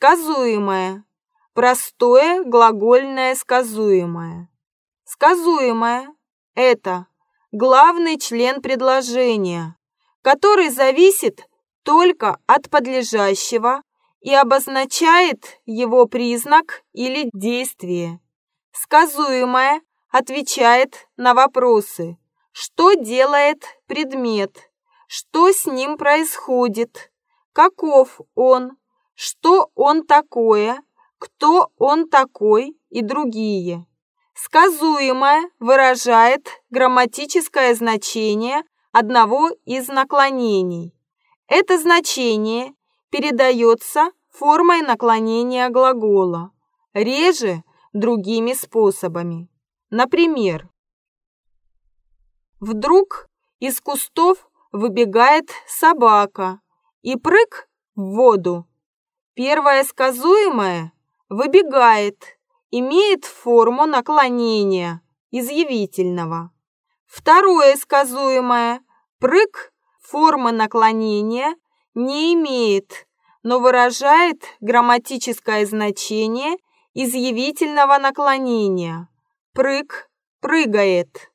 Сказуемое. Простое глагольное сказуемое. Сказуемое – это главный член предложения, который зависит только от подлежащего и обозначает его признак или действие. Сказуемое отвечает на вопросы, что делает предмет, что с ним происходит, каков он, что он такое, кто он такой и другие. Сказуемое выражает грамматическое значение одного из наклонений. Это значение передается формой наклонения глагола, реже другими способами. Например, вдруг из кустов выбегает собака и прыг в воду. Первое сказуемое выбегает, имеет форму наклонения, изъявительного. Второе сказуемое прыг формы наклонения не имеет, но выражает грамматическое значение изъявительного наклонения. Прыг прыгает.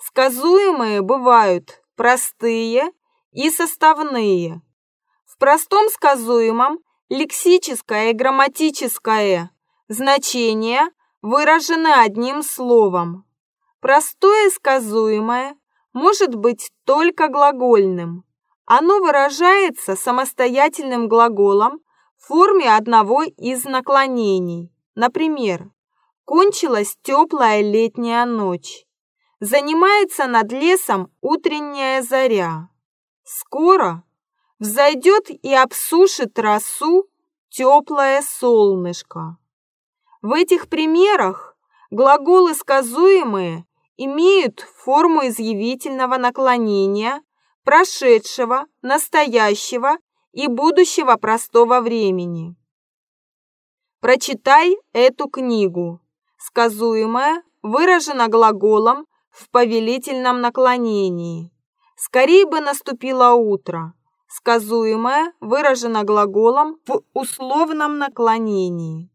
Сказуемые бывают простые и составные. Простом сказуемом лексическое и грамматическое значение выражены одним словом. Простое сказуемое может быть только глагольным. Оно выражается самостоятельным глаголом в форме одного из наклонений. Например, кончилась теплая летняя ночь. Занимается над лесом утренняя заря. Скоро взойдет и обсушит росу теплое солнышко. В этих примерах глаголы сказуемые имеют форму изъявительного наклонения прошедшего, настоящего и будущего простого времени. Прочитай эту книгу. Сказуемое выражено глаголом в повелительном наклонении. Скорее бы наступило утро. Сказуемое выражено глаголом в условном наклонении.